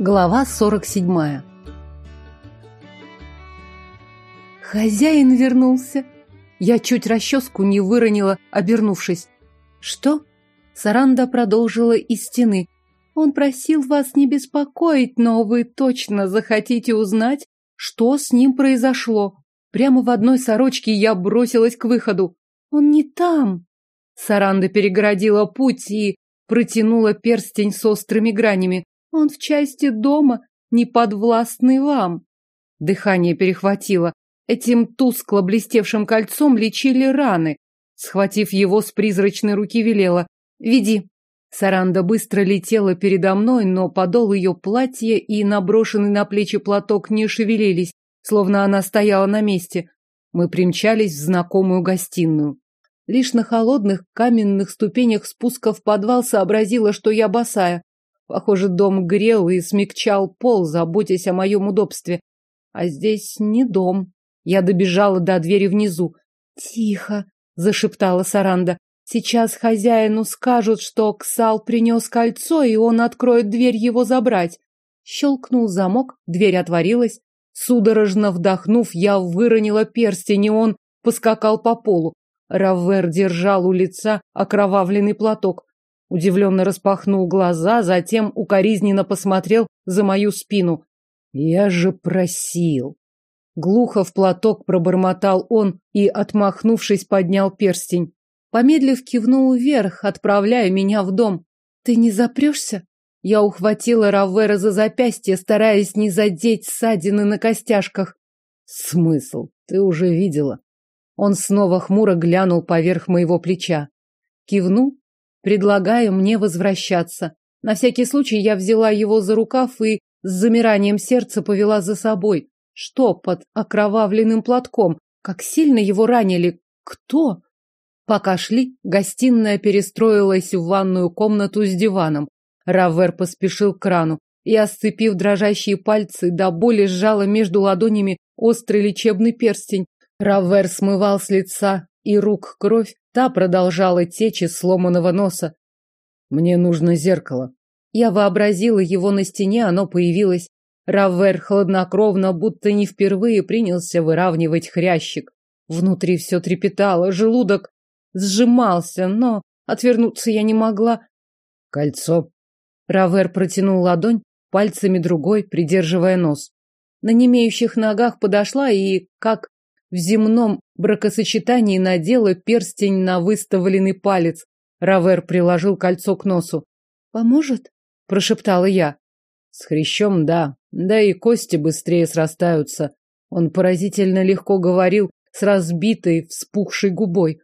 Глава 47 Хозяин вернулся. Я чуть расческу не выронила, обернувшись. Что? Саранда продолжила из стены. Он просил вас не беспокоить, но вы точно захотите узнать, что с ним произошло. Прямо в одной сорочке я бросилась к выходу. Он не там. Саранда перегородила путь и протянула перстень с острыми гранями. Он в части дома, не подвластный вам. Дыхание перехватило. Этим тускло блестевшим кольцом лечили раны. Схватив его с призрачной руки, велела. «Веди». Саранда быстро летела передо мной, но подол ее платья и наброшенный на плечи платок не шевелились, словно она стояла на месте. Мы примчались в знакомую гостиную. Лишь на холодных каменных ступенях спуска в подвал сообразила, что я босая. Похоже, дом грел и смягчал пол, заботясь о моем удобстве. А здесь не дом. Я добежала до двери внизу. «Тихо», — зашептала Саранда. «Сейчас хозяину скажут, что Ксал принес кольцо, и он откроет дверь его забрать». Щелкнул замок, дверь отворилась. Судорожно вдохнув, я выронила перстень, и он поскакал по полу. Раввер держал у лица окровавленный платок. Удивленно распахнул глаза, затем укоризненно посмотрел за мою спину. «Я же просил!» Глухо в платок пробормотал он и, отмахнувшись, поднял перстень. Помедлив, кивнул вверх, отправляя меня в дом. «Ты не запрешься?» Я ухватила Равера за запястье, стараясь не задеть ссадины на костяшках. «Смысл? Ты уже видела?» Он снова хмуро глянул поверх моего плеча. Кивнул, предлагая мне возвращаться. На всякий случай я взяла его за рукав и с замиранием сердца повела за собой. Что под окровавленным платком? Как сильно его ранили? Кто? Пока шли, гостиная перестроилась в ванную комнату с диваном. Равер поспешил к крану. Я, сцепив дрожащие пальцы, до боли сжала между ладонями острый лечебный перстень. Равер смывал с лица и рук кровь, та продолжала течь из сломанного носа. «Мне нужно зеркало». Я вообразила его на стене, оно появилось. Равер хладнокровно, будто не впервые принялся выравнивать хрящик. Внутри все трепетало, желудок сжимался, но отвернуться я не могла. «Кольцо». Равер протянул ладонь, пальцами другой, придерживая нос. На немеющих ногах подошла и, как в земном бракосочетании надела перстень на выставленный палец. Равер приложил кольцо к носу. «Поможет?» – прошептала я. «С хрящом, да. Да и кости быстрее срастаются». Он поразительно легко говорил с разбитой, вспухшей губой.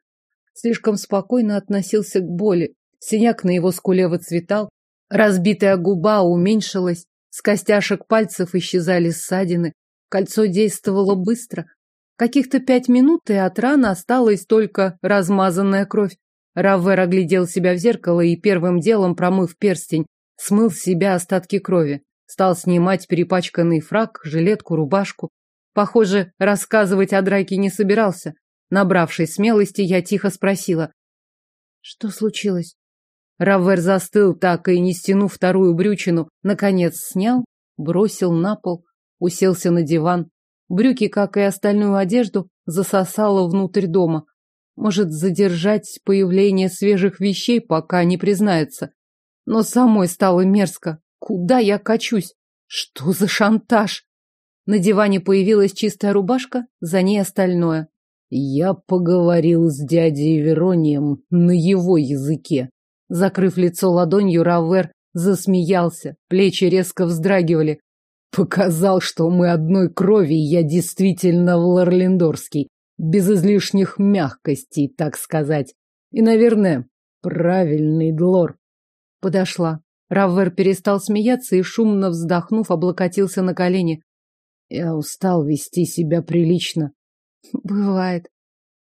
Слишком спокойно относился к боли. Синяк на его скуле выцветал, разбитая губа уменьшилась, с костяшек пальцев исчезали ссадины. Кольцо действовало быстро, Каких-то пять минут, и от раны осталась только размазанная кровь. Раввер оглядел себя в зеркало и первым делом, промыв перстень, смыл с себя остатки крови. Стал снимать перепачканный фраг, жилетку, рубашку. Похоже, рассказывать о драке не собирался. Набравшись смелости, я тихо спросила. Что случилось? Раввер застыл, так и не стянув вторую брючину. Наконец снял, бросил на пол, уселся на диван, Брюки, как и остальную одежду, засосало внутрь дома. Может задержать появление свежих вещей, пока не признается. Но самой стало мерзко. Куда я качусь? Что за шантаж? На диване появилась чистая рубашка, за ней остальное. Я поговорил с дядей Веронием на его языке. Закрыв лицо ладонью, Равер засмеялся, плечи резко вздрагивали. Показал, что мы одной крови, я действительно Лорлендорский. Без излишних мягкостей, так сказать. И, наверное, правильный Длор. Подошла. Раввер перестал смеяться и, шумно вздохнув, облокотился на колени. Я устал вести себя прилично. Бывает.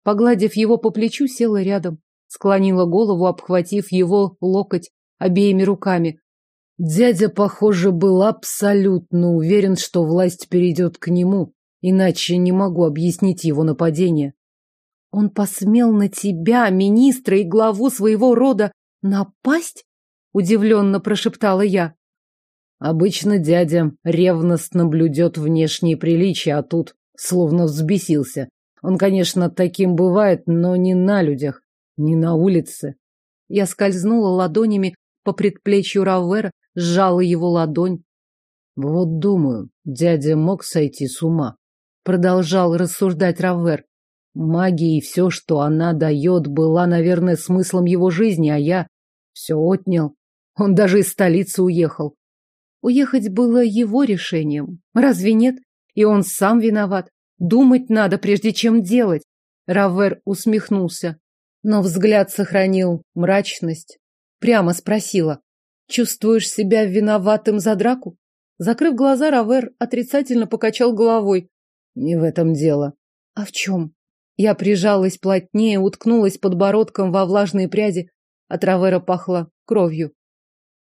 Погладив его по плечу, села рядом. Склонила голову, обхватив его локоть обеими руками. Дядя, похоже, был абсолютно уверен, что власть перейдет к нему, иначе не могу объяснить его нападение. Он посмел на тебя, министра и главу своего рода, напасть? Удивленно прошептала я. Обычно дядя ревностно блюдет внешние приличия, а тут словно взбесился. Он, конечно, таким бывает, но не на людях, не на улице. Я скользнула ладонями по предплечью Равера, сжала его ладонь. Вот думаю, дядя мог сойти с ума. Продолжал рассуждать Равер. Магия и все, что она дает, была, наверное, смыслом его жизни, а я все отнял. Он даже из столицы уехал. Уехать было его решением. Разве нет? И он сам виноват. Думать надо, прежде чем делать. Равер усмехнулся, но взгляд сохранил мрачность. Прямо спросила. Чувствуешь себя виноватым за драку? Закрыв глаза, Равер отрицательно покачал головой. Не в этом дело. А в чем? Я прижалась плотнее, уткнулась подбородком во влажные пряди. От Равера пахло кровью.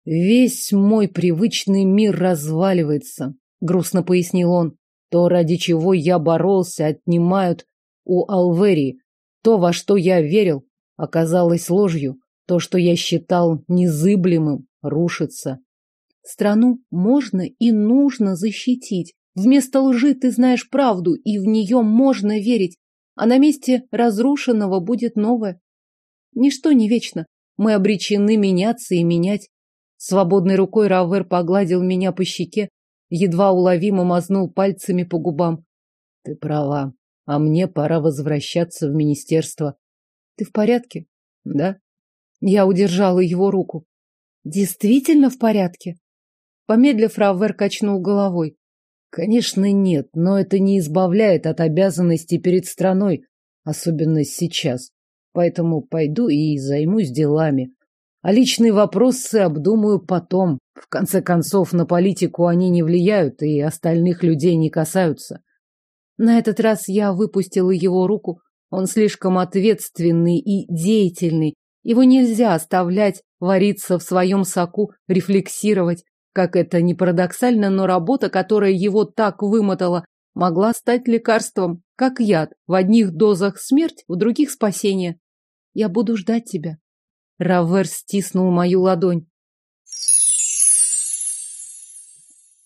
Весь мой привычный мир разваливается, грустно пояснил он. То, ради чего я боролся, отнимают у Алверии. То, во что я верил, оказалось ложью. То, что я считал незыблемым, рушится. Страну можно и нужно защитить. Вместо лжи ты знаешь правду, и в нее можно верить. А на месте разрушенного будет новое. Ничто не вечно. Мы обречены меняться и менять. Свободной рукой Равер погладил меня по щеке, едва уловимо мазнул пальцами по губам. Ты права, а мне пора возвращаться в министерство. Ты в порядке? Да. Я удержала его руку. Действительно в порядке? Помедлив, Равер качнул головой. Конечно, нет, но это не избавляет от обязанностей перед страной, особенно сейчас. Поэтому пойду и займусь делами. А личные вопросы обдумаю потом. В конце концов, на политику они не влияют и остальных людей не касаются. На этот раз я выпустила его руку. Он слишком ответственный и деятельный. Его нельзя оставлять вариться в своем соку, рефлексировать. Как это ни парадоксально, но работа, которая его так вымотала, могла стать лекарством, как яд. В одних дозах смерть, в других спасение. Я буду ждать тебя. Равер стиснул мою ладонь.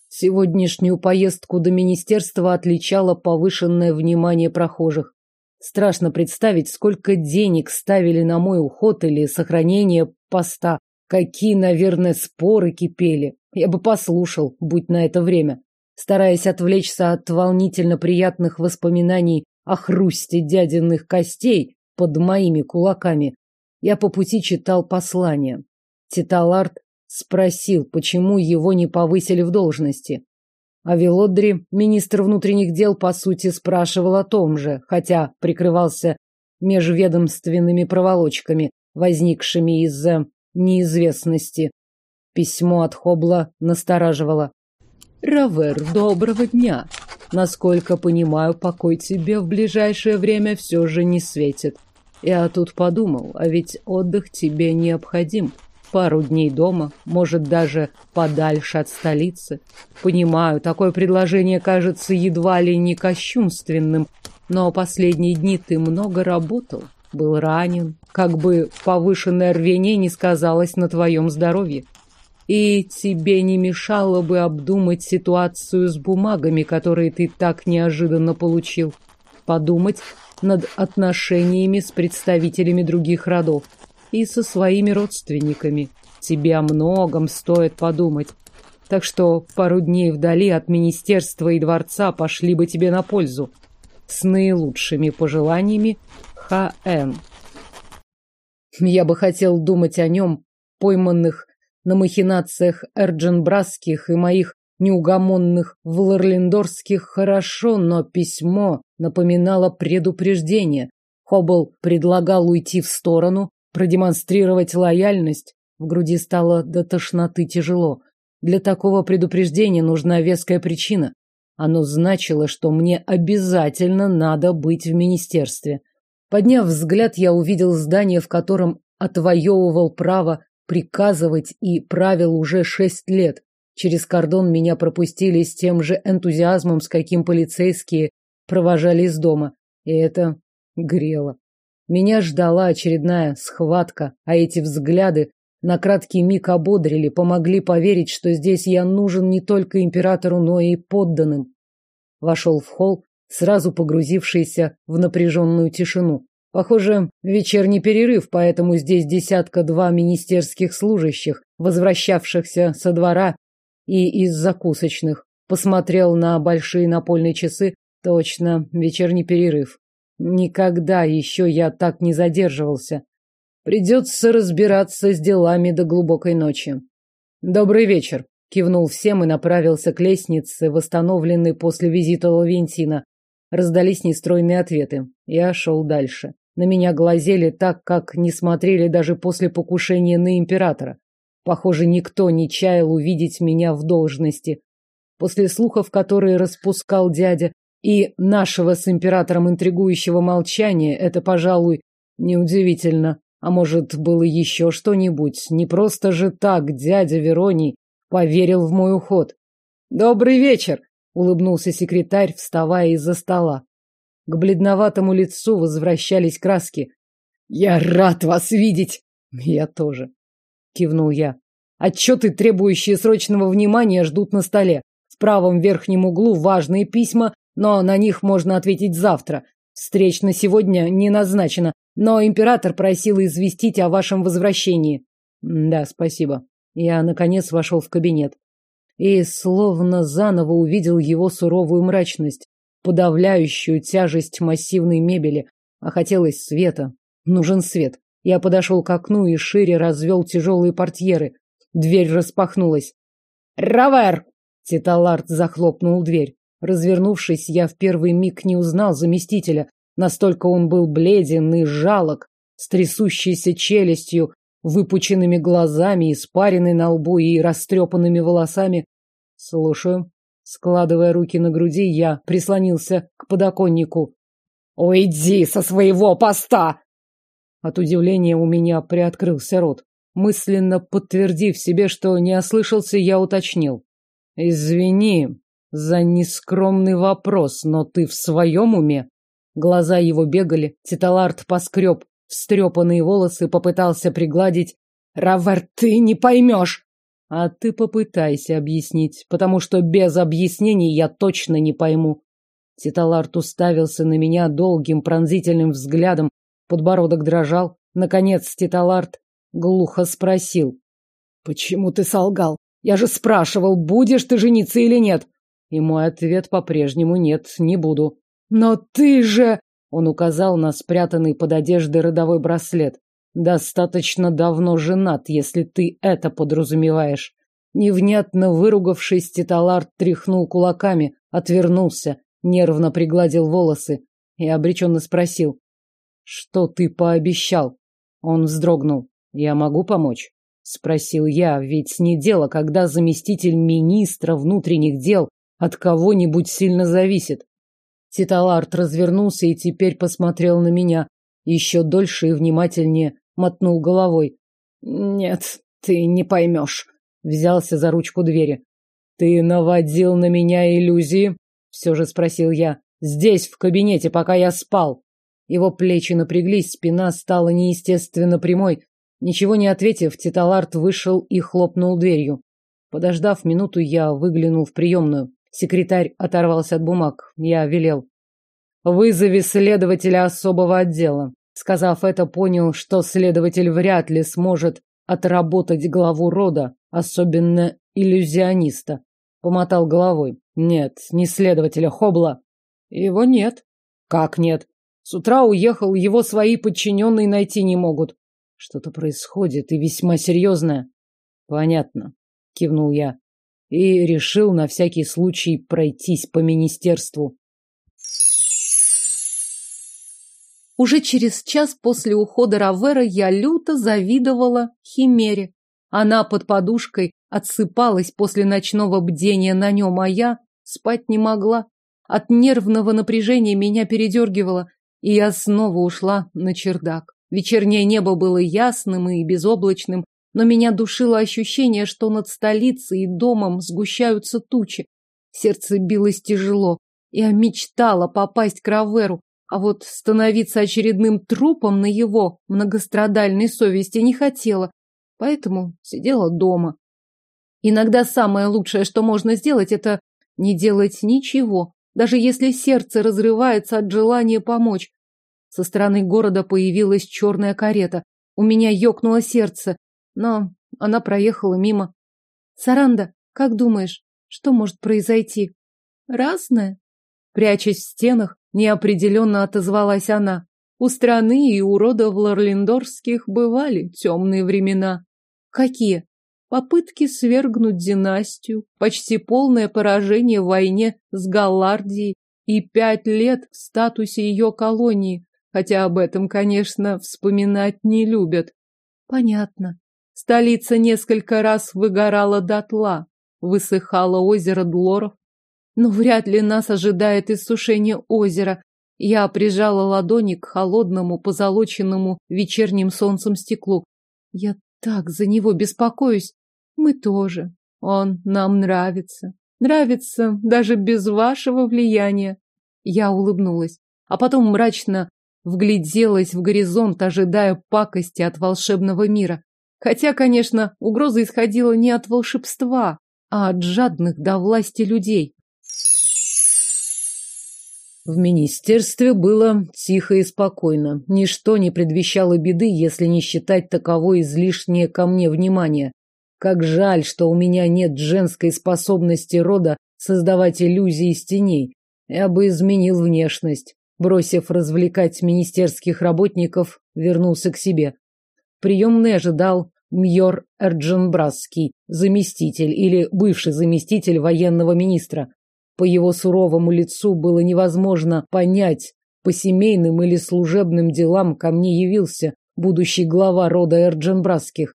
Сегодняшнюю поездку до министерства отличало повышенное внимание прохожих. Страшно представить, сколько денег ставили на мой уход или сохранение поста. Какие, наверное, споры кипели. Я бы послушал, будь на это время. Стараясь отвлечься от волнительно приятных воспоминаний о хрусте дядиных костей под моими кулаками, я по пути читал послание. Титалард спросил, почему его не повысили в должности. А Велодри, министр внутренних дел, по сути, спрашивал о том же, хотя прикрывался межведомственными проволочками, возникшими из-за неизвестности. Письмо от Хобла настораживало. «Равер, доброго дня! Насколько понимаю, покой тебе в ближайшее время все же не светит. Я тут подумал, а ведь отдых тебе необходим. Пару дней дома, может, даже подальше от столицы. Понимаю, такое предложение кажется едва ли не кощунственным, но последние дни ты много работал, был ранен, как бы повышенное рвение не сказалось на твоем здоровье. И тебе не мешало бы обдумать ситуацию с бумагами, которые ты так неожиданно получил. Подумать, над отношениями с представителями других родов и со своими родственниками. Тебе о многом стоит подумать. Так что пару дней вдали от министерства и дворца пошли бы тебе на пользу. С наилучшими пожеланиями, Х.Н. Я бы хотел думать о нем, пойманных на махинациях Эрдженбрасских и моих неугомонных вларлиндорских хорошо, но письмо напоминало предупреждение. Хоббл предлагал уйти в сторону, продемонстрировать лояльность. В груди стало до тошноты тяжело. Для такого предупреждения нужна веская причина. Оно значило, что мне обязательно надо быть в министерстве. Подняв взгляд, я увидел здание, в котором отвоевывал право приказывать и правил уже шесть лет. Через кордон меня пропустили с тем же энтузиазмом, с каким полицейские провожали из дома. И это грело. Меня ждала очередная схватка, а эти взгляды На краткий миг ободрили, помогли поверить, что здесь я нужен не только императору, но и подданным. Вошел в холл, сразу погрузившийся в напряженную тишину. Похоже, вечерний перерыв, поэтому здесь десятка-два министерских служащих, возвращавшихся со двора и из закусочных. Посмотрел на большие напольные часы. Точно, вечерний перерыв. Никогда еще я так не задерживался. Придется разбираться с делами до глубокой ночи. Добрый вечер, кивнул всем и направился к лестнице, восстановленной после визита Лавентина. Раздались нестройные ответы. Я шел дальше. На меня глазели так, как не смотрели даже после покушения на императора. Похоже, никто не чаял увидеть меня в должности. После слухов, которые распускал дядя, и нашего с императором интригующего молчания, это, пожалуй, неудивительно. А может, было еще что-нибудь? Не просто же так дядя Вероний поверил в мой уход. «Добрый вечер!» — улыбнулся секретарь, вставая из-за стола. К бледноватому лицу возвращались краски. «Я рад вас видеть!» «Я тоже!» — кивнул я. «Отчеты, требующие срочного внимания, ждут на столе. В правом верхнем углу важные письма, но на них можно ответить завтра. Встреч на сегодня не назначено, но император просил известить о вашем возвращении. Да, спасибо. Я, наконец, вошел в кабинет. И словно заново увидел его суровую мрачность, подавляющую тяжесть массивной мебели. А хотелось света. Нужен свет. Я подошел к окну и шире развел тяжелые портьеры. Дверь распахнулась. «Равер!» Титалард захлопнул дверь. Развернувшись, я в первый миг не узнал заместителя. Настолько он был бледен и жалок, с трясущейся челюстью, выпученными глазами, испаренной на лбу и растрепанными волосами. Слушаю. Складывая руки на груди, я прислонился к подоконнику. «Уйди со своего поста!» От удивления у меня приоткрылся рот. Мысленно подтвердив себе, что не ослышался, я уточнил. «Извини, за нескромный вопрос, но ты в своем уме? Глаза его бегали, Титалард поскреб встрепанные волосы, попытался пригладить. Равер, ты не поймешь! А ты попытайся объяснить, потому что без объяснений я точно не пойму. Титалард уставился на меня долгим пронзительным взглядом, подбородок дрожал. Наконец Титалард глухо спросил. «Почему ты солгал? Я же спрашивал, будешь ты жениться или нет. И мой ответ по-прежнему нет, не буду. Но ты же... Он указал на спрятанный под одеждой родовой браслет. Достаточно давно женат, если ты это подразумеваешь. Невнятно выругавшись, Титалард тряхнул кулаками, отвернулся, нервно пригладил волосы и обреченно спросил. «Что ты пообещал?» Он вздрогнул. «Я могу помочь?» Спросил я, ведь не дело, когда заместитель министра внутренних дел от кого-нибудь сильно зависит. Титалард развернулся и теперь посмотрел на меня. Еще дольше и внимательнее мотнул головой. «Нет, ты не поймешь», — взялся за ручку двери. «Ты наводил на меня иллюзии?» — все же спросил я. «Здесь, в кабинете, пока я спал». Его плечи напряглись, спина стала неестественно прямой. Ничего не ответив, Титалард вышел и хлопнул дверью. Подождав минуту, я выглянул в приемную. Секретарь оторвался от бумаг. Я велел. «Вызови следователя особого отдела». Сказав это, понял, что следователь вряд ли сможет отработать главу рода, особенно иллюзиониста. Помотал головой. Нет, не следователя Хобла. Его нет. Как нет? С утра уехал, его свои подчиненные найти не могут. Что-то происходит и весьма серьезное. Понятно, кивнул я и решил на всякий случай пройтись по министерству. Уже через час после ухода Равера я люто завидовала Химере. Она под подушкой отсыпалась после ночного бдения на нем, а я спать не могла. От нервного напряжения меня передергивало, и я снова ушла на чердак. Вечернее небо было ясным и безоблачным, но меня душило ощущение, что над столицей и домом сгущаются тучи. Сердце билось тяжело. Я мечтала попасть к Раверу, а вот становиться очередным трупом на его многострадальной совести не хотела. поэтому сидела дома. Иногда самое лучшее, что можно сделать, это не делать ничего, даже если сердце разрывается от желания помочь. Со стороны города появилась черная карета. У меня ёкнуло сердце, но она проехала мимо. Саранда, как думаешь, что может произойти? Разное. Прячась в стенах, неопределенно отозвалась она. У страны и у рода Вларлиндорских бывали темные времена. Какие? Попытки свергнуть династию, почти полное поражение в войне с Галлардией и пять лет в статусе ее колонии, хотя об этом, конечно, вспоминать не любят. Понятно. Столица несколько раз выгорала дотла, высыхало озеро Длоров. Но вряд ли нас ожидает иссушение озера. Я прижала ладони к холодному, позолоченному вечерним солнцем стеклу. Я так за него беспокоюсь. Мы тоже. Он нам нравится. Нравится даже без вашего влияния. Я улыбнулась, а потом мрачно вгляделась в горизонт, ожидая пакости от волшебного мира. Хотя, конечно, угроза исходила не от волшебства, а от жадных до власти людей. В министерстве было тихо и спокойно. Ничто не предвещало беды, если не считать таковой излишнее ко мне внимание. Как жаль, что у меня нет женской способности рода создавать иллюзии из теней. Я бы изменил внешность. Бросив развлекать министерских работников, вернулся к себе. Приемный ожидал Мьор Эрдженбрасский, заместитель или бывший заместитель военного министра. По его суровому лицу было невозможно понять, по семейным или служебным делам ко мне явился будущий глава рода Эрдженбрасских.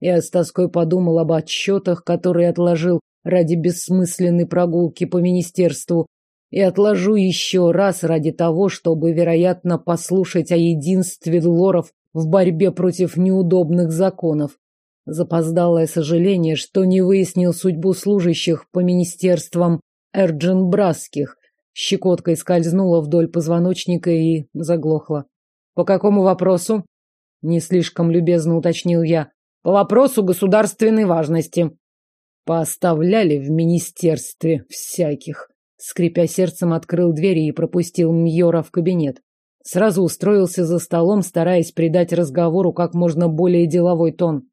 Я с тоской подумал об отчетах, которые отложил ради бессмысленной прогулки по министерству, и отложу еще раз ради того, чтобы, вероятно, послушать о единстве лоров в борьбе против неудобных законов. Запоздалое сожаление, что не выяснил судьбу служащих по министерствам Эрджинбрасских, щекоткой скользнула вдоль позвоночника и заглохла. «По какому вопросу?» — не слишком любезно уточнил я. По вопросу государственной важности. Поставляли в министерстве всяких. Скрипя сердцем, открыл двери и пропустил Мьора в кабинет. Сразу устроился за столом, стараясь придать разговору как можно более деловой тон.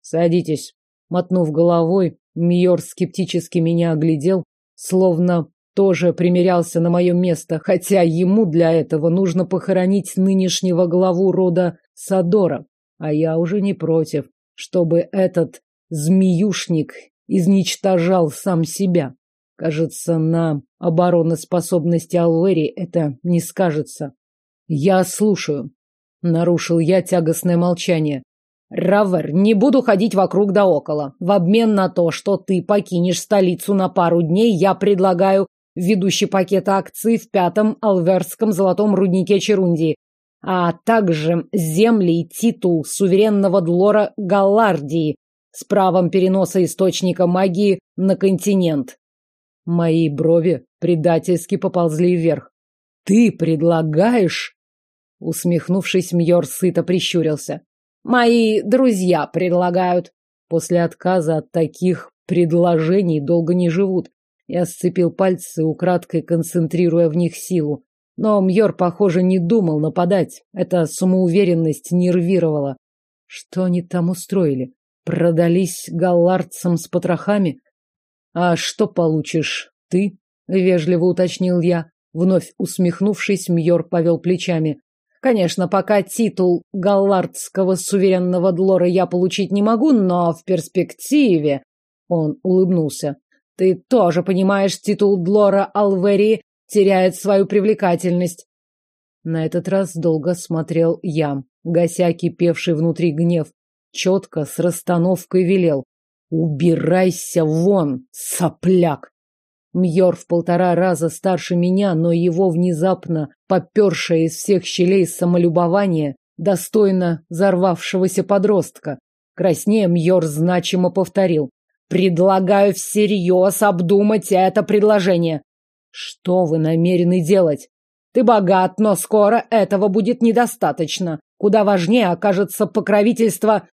«Садитесь». Мотнув головой, Мьор скептически меня оглядел, словно тоже примерялся на мое место, хотя ему для этого нужно похоронить нынешнего главу рода Садора, а я уже не против чтобы этот змеюшник изничтожал сам себя. Кажется, на обороноспособности Алвери это не скажется. Я слушаю. Нарушил я тягостное молчание. Равер, не буду ходить вокруг да около. В обмен на то, что ты покинешь столицу на пару дней, я предлагаю ведущий пакет акций в пятом алверском золотом руднике Черундии а также земли и титул суверенного Длора Галлардии с правом переноса источника магии на континент. Мои брови предательски поползли вверх. «Ты предлагаешь?» Усмехнувшись, Мьор сыто прищурился. «Мои друзья предлагают». После отказа от таких предложений долго не живут. Я сцепил пальцы, украдкой концентрируя в них силу. Но Мьор, похоже, не думал нападать. Эта самоуверенность нервировала. Что они там устроили? Продались галлардцам с потрохами? А что получишь ты? Вежливо уточнил я. Вновь усмехнувшись, Мьор повел плечами. Конечно, пока титул галлардского суверенного Длора я получить не могу, но в перспективе... Он улыбнулся. Ты тоже понимаешь, титул Длора Алверии теряет свою привлекательность. На этот раз долго смотрел я, гася кипевший внутри гнев, четко с расстановкой велел. «Убирайся вон, сопляк!» Мьор в полтора раза старше меня, но его внезапно попершее из всех щелей самолюбование достойно взорвавшегося подростка. Краснее Мьор значимо повторил. «Предлагаю всерьез обдумать это предложение. Что вы намерены делать? Ты богат, но скоро этого будет недостаточно. Куда важнее окажется покровительство...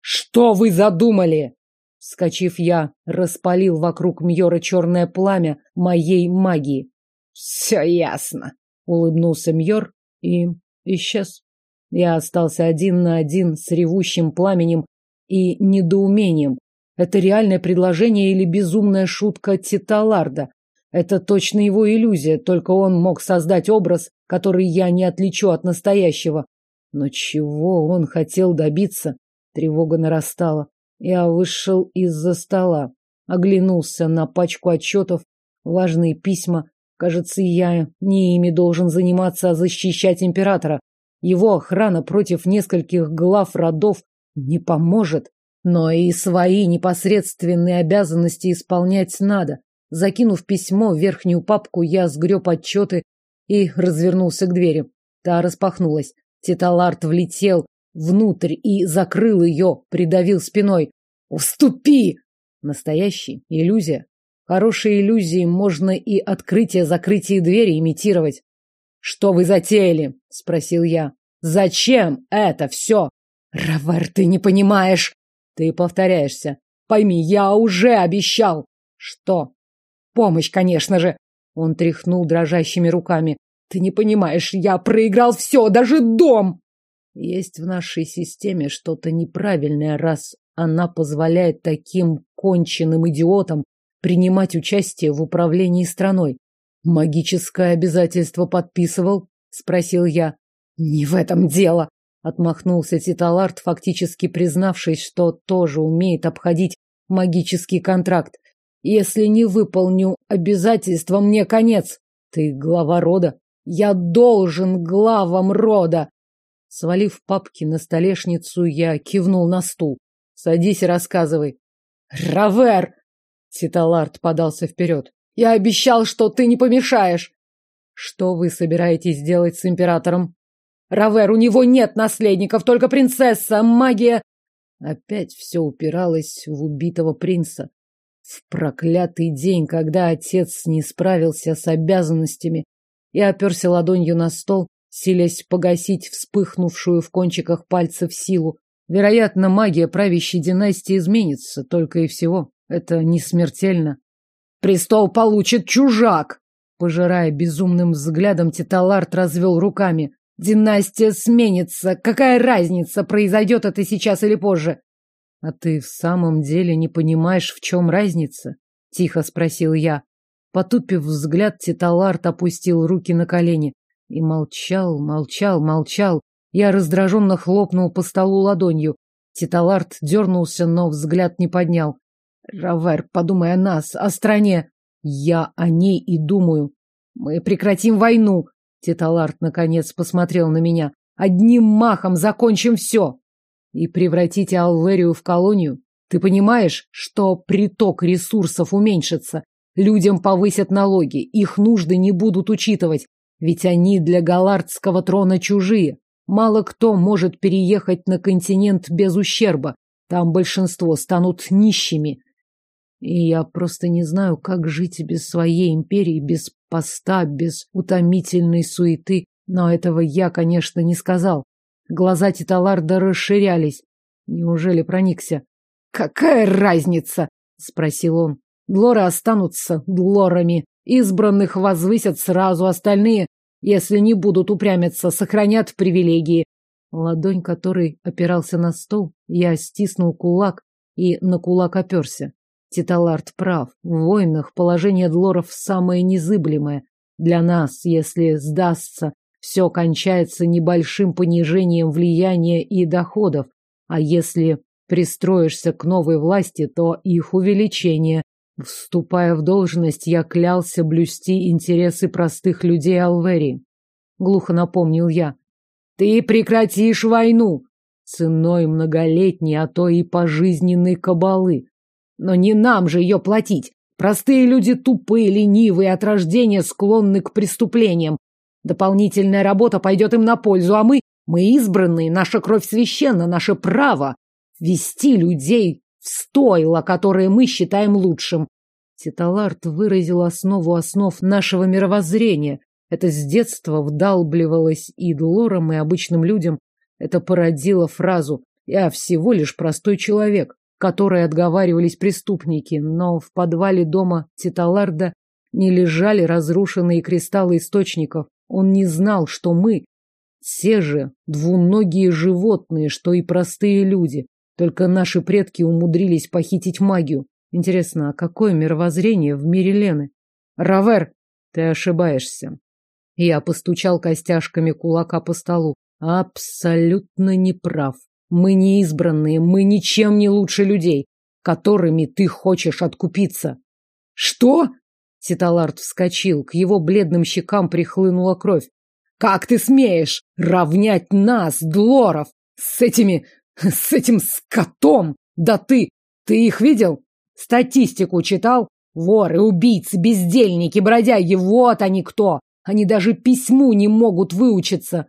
Что вы задумали? Скочив я, распалил вокруг Мьора черное пламя моей магии. Все ясно, улыбнулся Мьор и исчез. Я остался один на один с ревущим пламенем и недоумением. Это реальное предложение или безумная шутка Титаларда? Это точно его иллюзия, только он мог создать образ, который я не отличу от настоящего. Но чего он хотел добиться? Тревога нарастала. Я вышел из-за стола, оглянулся на пачку отчетов, важные письма. Кажется, я не ими должен заниматься, а защищать императора. Его охрана против нескольких глав родов не поможет. Но и свои непосредственные обязанности исполнять надо. Закинув письмо в верхнюю папку, я сгреб отчеты и развернулся к двери. Та распахнулась. Титаларт влетел внутрь и закрыл ее, придавил спиной. «Уступи!» Настоящий. Иллюзия. Хорошие иллюзии можно и открытие-закрытие двери имитировать. «Что вы затеяли?» — спросил я. «Зачем это все?» «Равер, ты не понимаешь!» «Ты повторяешься. Пойми, я уже обещал!» «Что?» «Помощь, конечно же!» Он тряхнул дрожащими руками. «Ты не понимаешь, я проиграл все, даже дом!» Есть в нашей системе что-то неправильное, раз она позволяет таким конченным идиотам принимать участие в управлении страной. Магическое обязательство подписывал? Спросил я. Не в этом дело, отмахнулся Титалард, фактически признавшись, что тоже умеет обходить магический контракт. Если не выполню обязательства, мне конец. Ты глава рода. Я должен главам рода. Свалив папки на столешницу, я кивнул на стул. Садись и рассказывай. Равер! Титалард подался вперед. Я обещал, что ты не помешаешь. Что вы собираетесь делать с императором? Равер, у него нет наследников, только принцесса, магия. Опять все упиралось в убитого принца. В проклятый день, когда отец не справился с обязанностями, я оперся ладонью на стол, силясь погасить вспыхнувшую в кончиках пальцев силу. Вероятно, магия правящей династии изменится, только и всего. Это не смертельно. «Престол получит чужак!» Пожирая безумным взглядом, Титаларт развел руками. «Династия сменится. Какая разница, произойдет это сейчас или позже?» «А ты в самом деле не понимаешь, в чем разница?» — тихо спросил я. Потупив взгляд, Титаларт опустил руки на колени. И молчал, молчал, молчал. Я раздраженно хлопнул по столу ладонью. Титалард дернулся, но взгляд не поднял. Равер, подумай о нас, о стране. Я о ней и думаю. Мы прекратим войну. Титалард наконец посмотрел на меня. Одним махом закончим все. И превратите Алверию в колонию. Ты понимаешь, что приток ресурсов уменьшится? Людям повысят налоги, их нужды не будут учитывать. Ведь они для галардского трона чужие. Мало кто может переехать на континент без ущерба. Там большинство станут нищими. И я просто не знаю, как жить без своей империи, без поста, без утомительной суеты. Но этого я, конечно, не сказал. Глаза Титаларда расширялись. Неужели проникся? «Какая разница?» — спросил он. «Длоры останутся длорами. Избранных возвысят сразу, остальные, если не будут упрямиться, сохранят привилегии. Ладонь, которой опирался на стол, я стиснул кулак и на кулак оперся. Титалард прав. В войнах положение длоров самое незыблемое. Для нас, если сдастся, все кончается небольшим понижением влияния и доходов, а если пристроишься к новой власти, то их увеличение. Вступая в должность, я клялся блюсти интересы простых людей Алверии. Глухо напомнил я. Ты прекратишь войну ценой многолетней, а то и пожизненной кабалы. Но не нам же ее платить. Простые люди тупые, ленивые, от рождения склонны к преступлениям. Дополнительная работа пойдет им на пользу, а мы, мы избранные, наша кровь священна, наше право вести людей стойло, которое мы считаем лучшим. Титалард выразил основу основ нашего мировоззрения. Это с детства вдалбливалось и Долорам, и обычным людям. Это породило фразу Я всего лишь простой человек, который отговаривались преступники, но в подвале дома Титаларда не лежали разрушенные кристаллы источников. Он не знал, что мы все же двуногие животные, что и простые люди. Только наши предки умудрились похитить магию. Интересно, а какое мировоззрение в мире Лены? Равер, ты ошибаешься. Я постучал костяшками кулака по столу. Абсолютно неправ. Мы не избранные, мы ничем не лучше людей, которыми ты хочешь откупиться. Что? Титалард вскочил, к его бледным щекам прихлынула кровь. Как ты смеешь равнять нас, Длоров, с этими... с этим скотом? Да ты... ты их видел? Статистику читал? Воры, убийцы, бездельники, бродяги, вот они кто! Они даже письму не могут выучиться.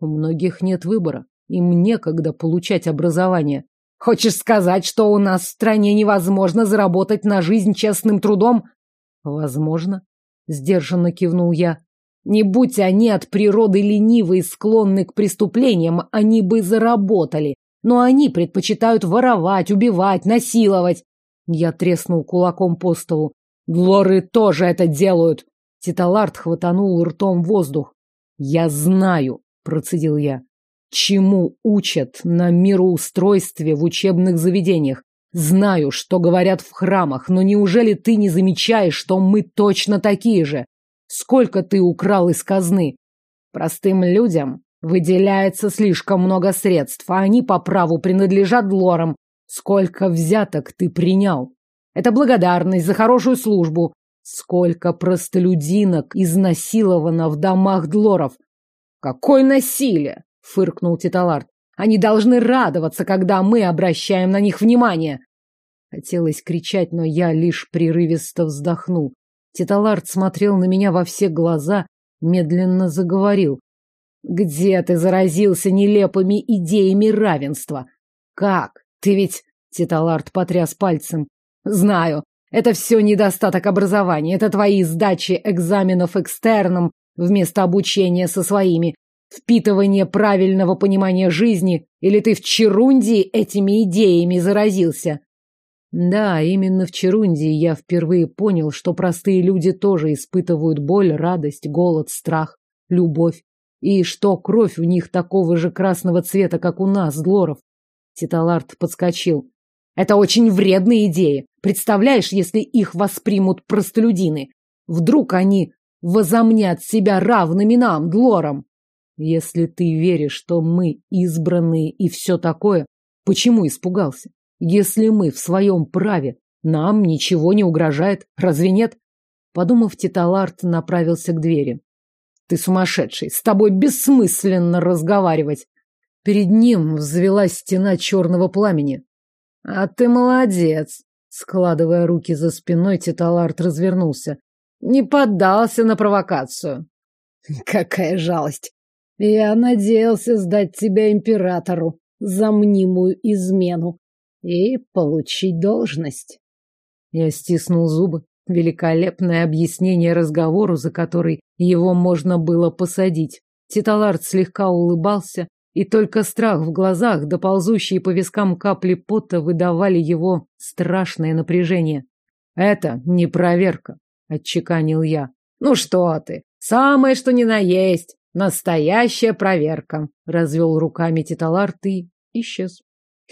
У многих нет выбора. Им некогда получать образование. Хочешь сказать, что у нас в стране невозможно заработать на жизнь честным трудом? Возможно, сдержанно кивнул я. Не будь они от природы ленивы и склонны к преступлениям, они бы заработали. Но они предпочитают воровать, убивать, насиловать. Я треснул кулаком по столу. Глоры тоже это делают. Титалард хватанул ртом воздух. Я знаю, процедил я, чему учат на мироустройстве в учебных заведениях. Знаю, что говорят в храмах, но неужели ты не замечаешь, что мы точно такие же? Сколько ты украл из казны? Простым людям выделяется слишком много средств, а они по праву принадлежат лорам. Сколько взяток ты принял? Это благодарность за хорошую службу. Сколько простолюдинок изнасиловано в домах длоров? Какое насилие! Фыркнул Титалард. Они должны радоваться, когда мы обращаем на них внимание. Хотелось кричать, но я лишь прерывисто вздохнул. Титалард смотрел на меня во все глаза, медленно заговорил. «Где ты заразился нелепыми идеями равенства? Как? Ты ведь...» — Титалард потряс пальцем. «Знаю. Это все недостаток образования. Это твои сдачи экзаменов экстерном вместо обучения со своими. Впитывание правильного понимания жизни. Или ты в Черундии этими идеями заразился?» Да, именно в Черундии я впервые понял, что простые люди тоже испытывают боль, радость, голод, страх, любовь. И что кровь у них такого же красного цвета, как у нас, Глоров. Титалард подскочил. Это очень вредные идеи. Представляешь, если их воспримут простолюдины? Вдруг они возомнят себя равными нам, Глорам? Если ты веришь, что мы избранные и все такое, почему испугался? Если мы в своем праве, нам ничего не угрожает, разве нет? Подумав, Титалард направился к двери. Ты сумасшедший, с тобой бессмысленно разговаривать. Перед ним взвелась стена черного пламени. А ты молодец. Складывая руки за спиной, Титалард развернулся. Не поддался на провокацию. Какая жалость. Я надеялся сдать тебя императору за мнимую измену и получить должность. Я стиснул зубы. Великолепное объяснение разговору, за который его можно было посадить. Титалард слегка улыбался, и только страх в глазах, да ползущие по вискам капли пота выдавали его страшное напряжение. «Это не проверка», — отчеканил я. «Ну что ты, самое что ни на есть, настоящая проверка», — развел руками Титалард и исчез.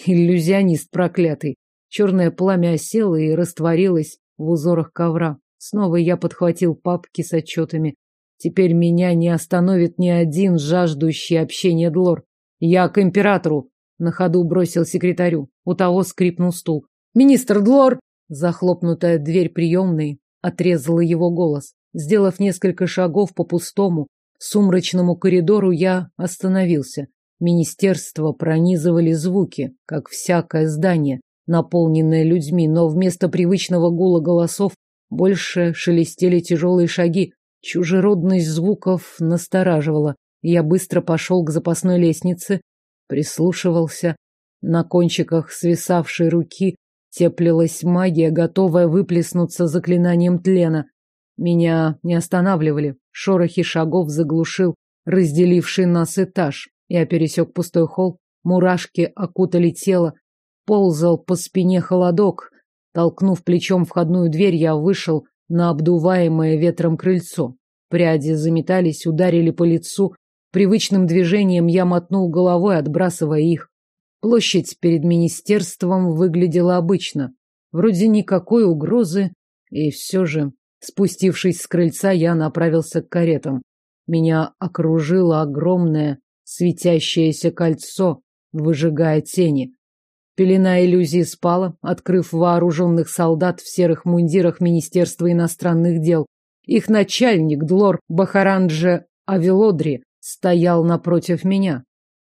Иллюзионист проклятый. Черное пламя осело и растворилось в узорах ковра. Снова я подхватил папки с отчетами. Теперь меня не остановит ни один жаждущий общения Длор. Я к императору. На ходу бросил секретарю. У того скрипнул стул. Министр Длор! Захлопнутая дверь приемной отрезала его голос. Сделав несколько шагов по пустому, сумрачному коридору, я остановился. Министерство пронизывали звуки, как всякое здание, наполненное людьми, но вместо привычного гула голосов больше шелестели тяжелые шаги. Чужеродность звуков настораживала. Я быстро пошел к запасной лестнице, прислушивался. На кончиках свисавшей руки теплилась магия, готовая выплеснуться заклинанием тлена. Меня не останавливали. Шорохи шагов заглушил разделивший нас этаж. Я пересек пустой холл. Мурашки окутали тело. Ползал по спине холодок. Толкнув плечом входную дверь, я вышел на обдуваемое ветром крыльцо. Пряди заметались, ударили по лицу. Привычным движением я мотнул головой, отбрасывая их. Площадь перед министерством выглядела обычно. Вроде никакой угрозы, и все же, спустившись с крыльца, я направился к каретам. Меня окружило огромное светящееся кольцо, выжигая тени. Пелена иллюзии спала, открыв вооруженных солдат в серых мундирах Министерства иностранных дел. Их начальник, Длор Бахаранджа Авелодри, стоял напротив меня.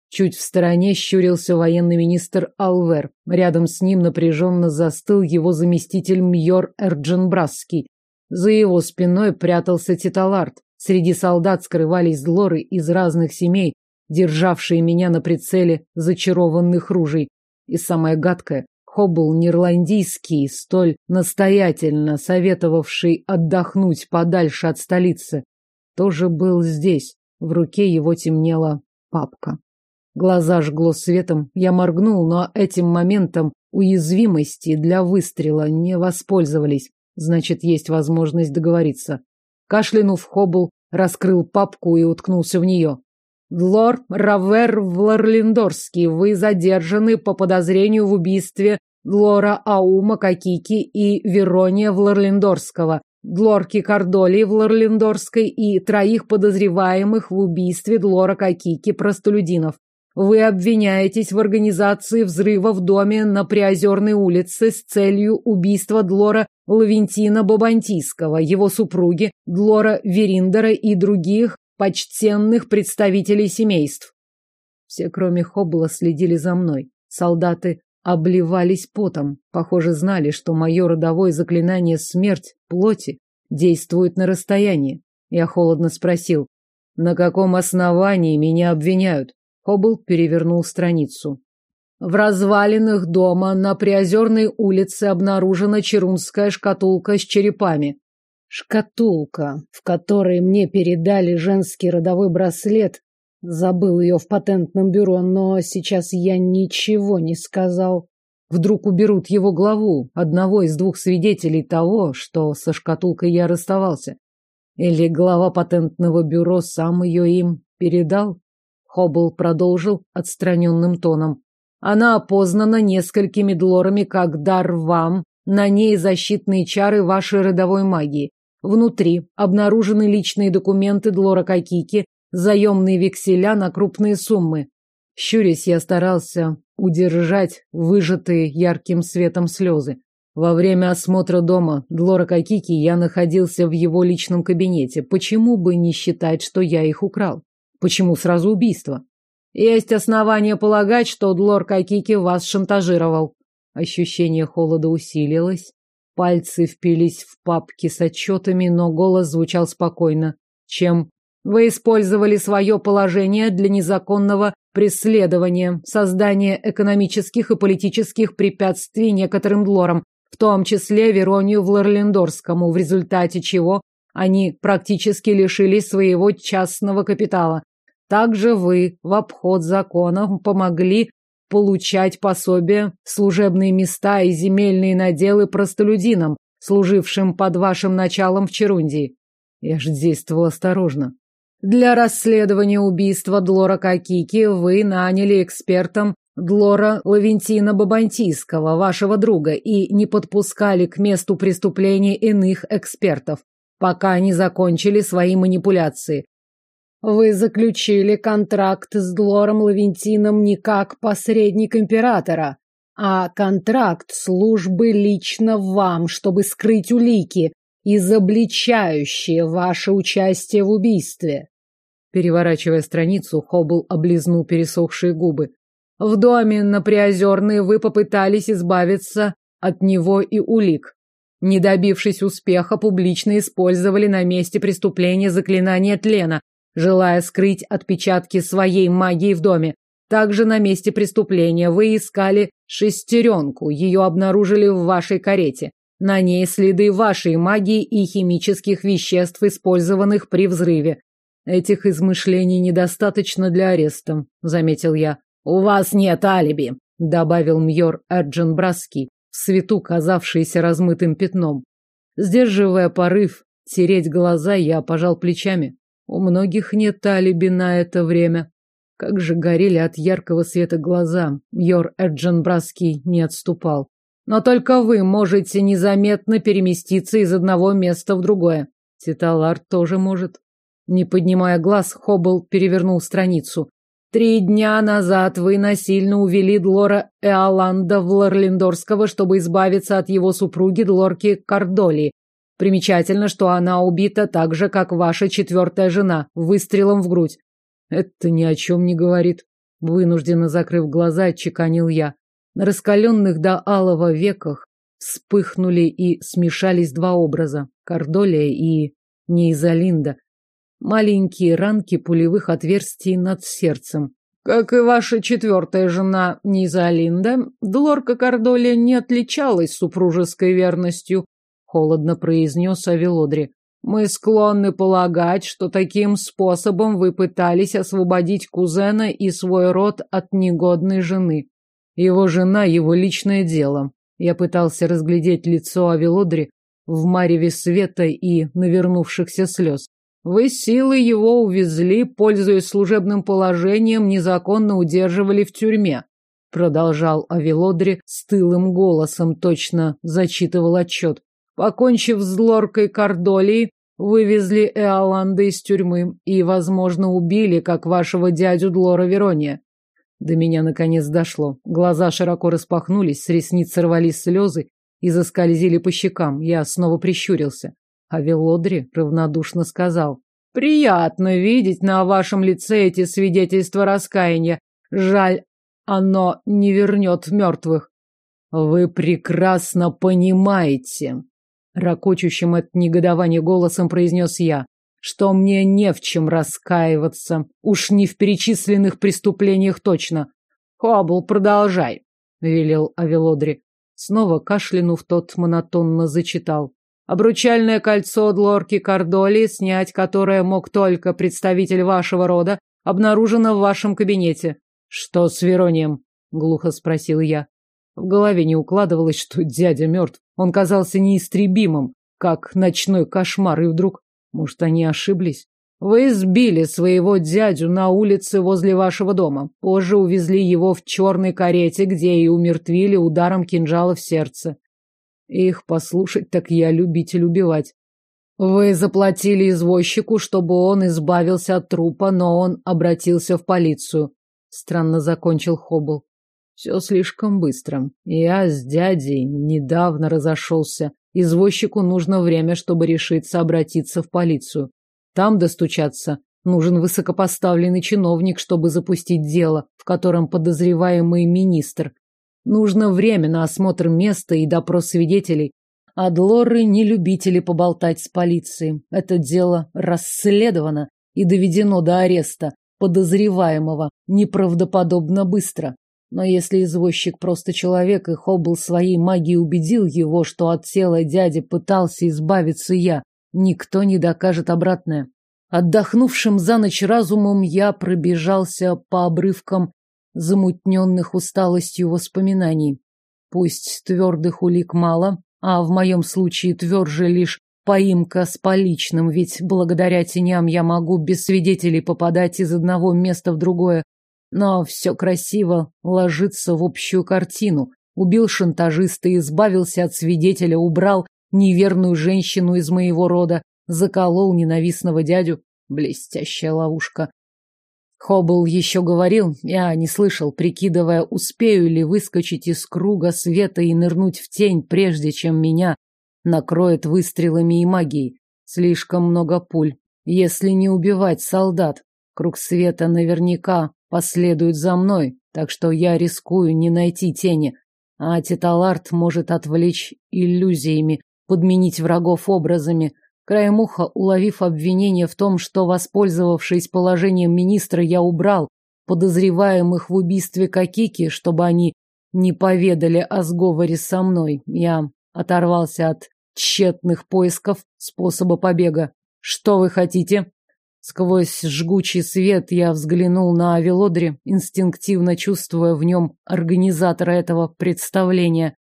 Чуть в стороне щурился военный министр Алвер. Рядом с ним напряженно застыл его заместитель Мьор Эрдженбрасский. За его спиной прятался Титалард. Среди солдат скрывались Длоры из разных семей, державшие меня на прицеле зачарованных ружей. И самое гадкое, Хоббл Нирландийский, столь настоятельно советовавший отдохнуть подальше от столицы, тоже был здесь. В руке его темнела папка. Глаза жгло светом, я моргнул, но этим моментом уязвимости для выстрела не воспользовались. Значит, есть возможность договориться. Кашлянув, Хоббл раскрыл папку и уткнулся в нее. Лор Равер Вларлиндорский, вы задержаны по подозрению в убийстве Лора Аума Какики и Верония Вларлиндорского, Длорки Кардоли Вларлиндорской и троих подозреваемых в убийстве Длора Какики простолюдинов. Вы обвиняетесь в организации взрыва в доме на Приозерной улице с целью убийства Длора Лавентина Бабантийского, его супруги, Длора Вериндера и других почтенных представителей семейств. Все, кроме Хоббла, следили за мной. Солдаты обливались потом. Похоже, знали, что мое родовое заклинание «Смерть плоти» действует на расстоянии. Я холодно спросил, на каком основании меня обвиняют? Хоббл перевернул страницу. В развалинах дома на Приозерной улице обнаружена черунская шкатулка с черепами. Шкатулка, в которой мне передали женский родовой браслет. Забыл ее в патентном бюро, но сейчас я ничего не сказал. Вдруг уберут его главу, одного из двух свидетелей того, что со шкатулкой я расставался. Или глава патентного бюро сам ее им передал? Хоббл продолжил отстраненным тоном. Она опознана несколькими длорами как дар вам, на ней защитные чары вашей родовой магии. Внутри обнаружены личные документы Длора Кокики, заемные векселя на крупные суммы. Щурясь, я старался удержать выжатые ярким светом слезы. Во время осмотра дома Длора Кокики я находился в его личном кабинете. Почему бы не считать, что я их украл? Почему сразу убийство? Есть основания полагать, что Длор Кокики вас шантажировал. Ощущение холода усилилось. Пальцы впились в папки с отчетами, но голос звучал спокойно. Чем? Вы использовали свое положение для незаконного преследования, создания экономических и политических препятствий некоторым длорам, в том числе Веронию Вларлендорскому, в результате чего они практически лишились своего частного капитала. Также вы в обход закона помогли получать пособия, служебные места и земельные наделы простолюдинам, служившим под вашим началом в Черундии. Я же действовал осторожно. Для расследования убийства Длора Кокики вы наняли экспертом Длора Лавентина Бабантийского, вашего друга, и не подпускали к месту преступления иных экспертов, пока не закончили свои манипуляции. Вы заключили контракт с Длором Лавентином не как посредник императора, а контракт службы лично вам, чтобы скрыть улики, изобличающие ваше участие в убийстве. Переворачивая страницу, Хоббл облизнул пересохшие губы. В доме на Приозерной вы попытались избавиться от него и улик. Не добившись успеха, публично использовали на месте преступления заклинание тлена, желая скрыть отпечатки своей магии в доме. Также на месте преступления вы искали шестеренку, ее обнаружили в вашей карете. На ней следы вашей магии и химических веществ, использованных при взрыве. Этих измышлений недостаточно для ареста, заметил я. У вас нет алиби, добавил Мьор Эрджин Браски, в свету казавшийся размытым пятном. Сдерживая порыв, тереть глаза, я пожал плечами. У многих нет алиби на это время. Как же горели от яркого света глаза. Йор Эджен Браски не отступал. Но только вы можете незаметно переместиться из одного места в другое. Титалар тоже может. Не поднимая глаз, Хоббл перевернул страницу. Три дня назад вы насильно увели Длора Эоланда в Лорлиндорского, чтобы избавиться от его супруги Длорки Кардоли. Примечательно, что она убита так же, как ваша четвертая жена, выстрелом в грудь. Это ни о чем не говорит. Вынужденно закрыв глаза, отчеканил я. На раскаленных до алого веках вспыхнули и смешались два образа — Кардолия и Неизолинда маленькие ранки пулевых отверстий над сердцем. Как и ваша четвертая жена Низалинда, Длорка Кардолия не отличалась супружеской верностью, холодно произнес Авелодри. Мы склонны полагать, что таким способом вы пытались освободить кузена и свой род от негодной жены. Его жена — его личное дело. Я пытался разглядеть лицо Авелодри в мареве света и навернувшихся слез. Вы силы его увезли, пользуясь служебным положением, незаконно удерживали в тюрьме. Продолжал Авелодри стылым голосом, точно зачитывал отчет. Покончив с Лоркой Кардолией, вывезли Эоланда из тюрьмы и, возможно, убили, как вашего дядю Длора Верония. До меня наконец дошло. Глаза широко распахнулись, с ресниц сорвались слезы и заскользили по щекам. Я снова прищурился. А Велодри равнодушно сказал. «Приятно видеть на вашем лице эти свидетельства раскаяния. Жаль, оно не вернет мертвых». «Вы прекрасно понимаете», — ракочущим от негодования голосом произнес я, «что мне не в чем раскаиваться, уж не в перечисленных преступлениях точно. Хоббл, продолжай», — велел Авелодри. Снова кашлянув, тот монотонно зачитал. Обручальное кольцо Длорки Кардоли, снять которое мог только представитель вашего рода, обнаружено в вашем кабинете. Что с Веронием? Глухо спросил я. В голове не укладывалось, что дядя мертв. Он казался неистребимым, как ночной кошмар, и вдруг... Может, они ошиблись? Вы сбили своего дядю на улице возле вашего дома. Позже увезли его в черной карете, где и умертвили ударом кинжала в сердце. Их послушать, так я любитель убивать. Вы заплатили извозчику, чтобы он избавился от трупа, но он обратился в полицию. Странно закончил Хоббл. Все слишком быстро. Я с дядей недавно разошелся. Извозчику нужно время, чтобы решиться обратиться в полицию. Там достучаться. Нужен высокопоставленный чиновник, чтобы запустить дело, в котором подозреваемый министр. Нужно время на осмотр места и допрос свидетелей. А Длоры не любители поболтать с полицией. Это дело расследовано и доведено до ареста подозреваемого неправдоподобно быстро. Но если извозчик просто человек, и Хоббл своей магией убедил его, что от тела дяди пытался избавиться я, никто не докажет обратное. Отдохнувшим за ночь разумом я пробежался по обрывкам замутненных усталостью воспоминаний. Пусть твердых улик мало, а в моем случае тверже лишь поимка с поличным, ведь благодаря теням я могу без свидетелей попадать из одного места в другое. Но все красиво ложится в общую картину. Убил шантажиста, избавился от свидетеля, убрал неверную женщину из моего рода, заколол ненавистного дядю. Блестящая ловушка. Хоббл еще говорил, я не слышал, прикидывая, успею ли выскочить из круга света и нырнуть в тень, прежде чем меня накроет выстрелами и магией. Слишком много пуль. Если не убивать солдат, круг света наверняка последует за мной, так что я рискую не найти тени. А Титаларт может отвлечь иллюзиями, подменить врагов образами, Краем уха, уловив обвинение в том, что, воспользовавшись положением министра, я убрал подозреваемых в убийстве Кокики, чтобы они не поведали о сговоре со мной, я оторвался от тщетных поисков способа побега. Что вы хотите? Сквозь жгучий свет я взглянул на Авелодри, инстинктивно чувствуя в нем организатора этого представления.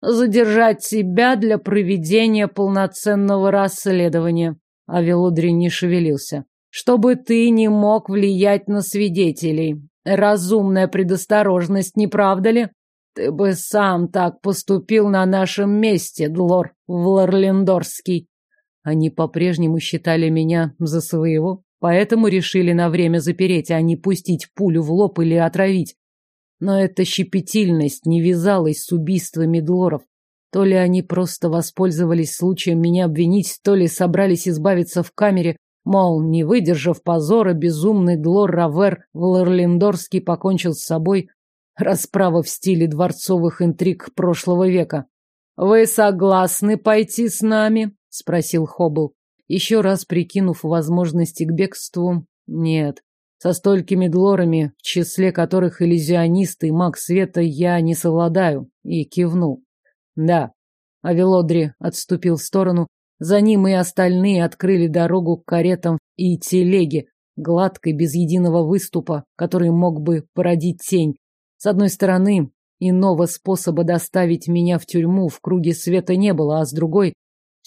Задержать себя для проведения полноценного расследования. Авелодри не шевелился. Чтобы ты не мог влиять на свидетелей. Разумная предосторожность, не правда ли? Ты бы сам так поступил на нашем месте, Длор Вларлендорский. Они по-прежнему считали меня за своего, поэтому решили на время запереть, а не пустить пулю в лоб или отравить. Но эта щепетильность не вязалась с убийствами Длоров. То ли они просто воспользовались случаем меня обвинить, то ли собрались избавиться в камере, мол, не выдержав позора, безумный Длор Равер Вларлендорский покончил с собой. Расправа в стиле дворцовых интриг прошлого века. «Вы согласны пойти с нами?» — спросил Хоббл. Еще раз прикинув возможности к бегству, нет. Со столькими длорами, в числе которых иллюзионисты и маг света, я не совладаю. И кивнул. Да. Авелодри отступил в сторону. За ним и остальные открыли дорогу к каретам и телеге, гладкой, без единого выступа, который мог бы породить тень. С одной стороны, иного способа доставить меня в тюрьму в круге света не было, а с другой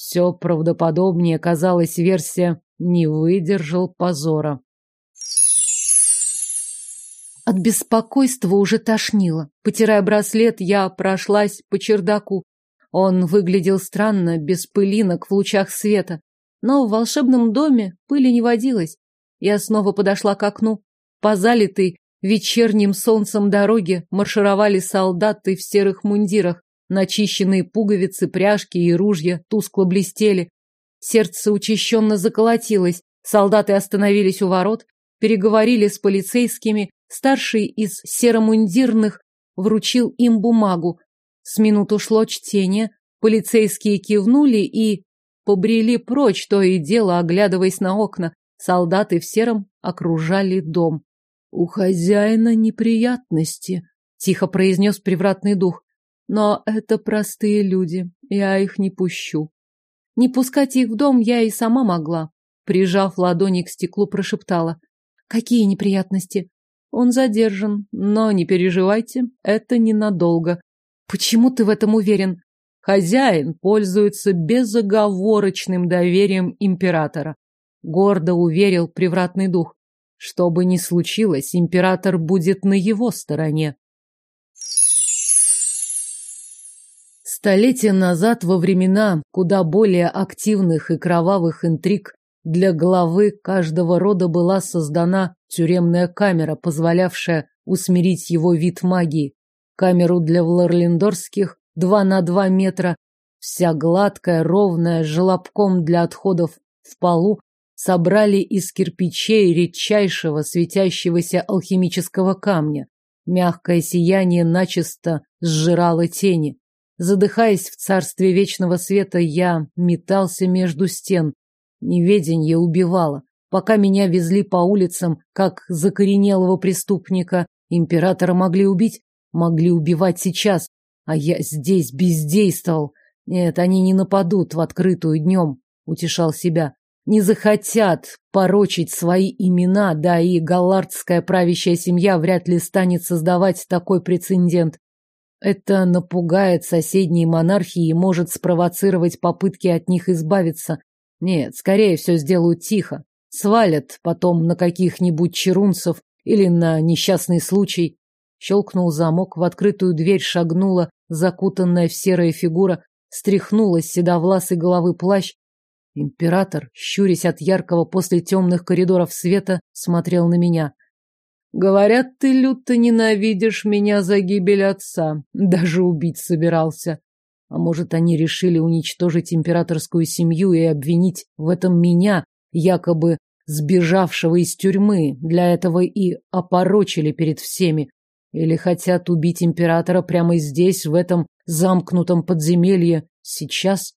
все правдоподобнее казалась версия «не выдержал позора». От беспокойства уже тошнило. Потирая браслет, я прошлась по чердаку. Он выглядел странно, без пылинок в лучах света. Но в волшебном доме пыли не водилось. Я снова подошла к окну. По залитой вечерним солнцем дороге маршировали солдаты в серых мундирах. Начищенные пуговицы, пряжки и ружья тускло блестели. Сердце учащенно заколотилось. Солдаты остановились у ворот, переговорили с полицейскими. Старший из серомундирных вручил им бумагу. С минуту шло чтение. Полицейские кивнули и побрели прочь, то и дело оглядываясь на окна. Солдаты в сером окружали дом. «У хозяина неприятности», — тихо произнес привратный дух. Но это простые люди, я их не пущу. Не пускать их в дом я и сама могла. Прижав ладони к стеклу, прошептала. Какие неприятности? Он задержан, но не переживайте, это ненадолго. Почему ты в этом уверен? Хозяин пользуется безоговорочным доверием императора. Гордо уверил привратный дух. Что бы ни случилось, император будет на его стороне. Столетия назад, во времена куда более активных и кровавых интриг, для главы каждого рода была создана тюремная камера, позволявшая усмирить его вид магии. Камеру для вларлиндорских два на два метра, вся гладкая, ровная, с желобком для отходов в полу, собрали из кирпичей редчайшего светящегося алхимического камня. Мягкое сияние начисто сжирало тени. Задыхаясь в царстве вечного света, я метался между стен. Неведенье убивало. Пока меня везли по улицам, как закоренелого преступника, императора могли убить, могли убивать сейчас, а я здесь бездействовал. Нет, они не нападут в открытую днем, утешал себя. Не захотят порочить свои имена, да и галлардская правящая семья вряд ли станет создавать такой прецедент. Это напугает соседние монархии и может спровоцировать попытки от них избавиться. Нет, скорее все сделают тихо. Свалят потом на каких-нибудь черунцев или на несчастный случай. Щелкнул замок, в открытую дверь шагнула закутанная в серая фигура, стряхнула с седовласой головы плащ. Император, щурясь от яркого после темных коридоров света, смотрел на меня. Говорят, ты люто ненавидишь меня за гибель отца. Даже убить собирался. А может, они решили уничтожить императорскую семью и обвинить в этом меня, якобы сбежавшего из тюрьмы. Для этого и опорочили перед всеми. Или хотят убить императора прямо здесь, в этом замкнутом подземелье, сейчас?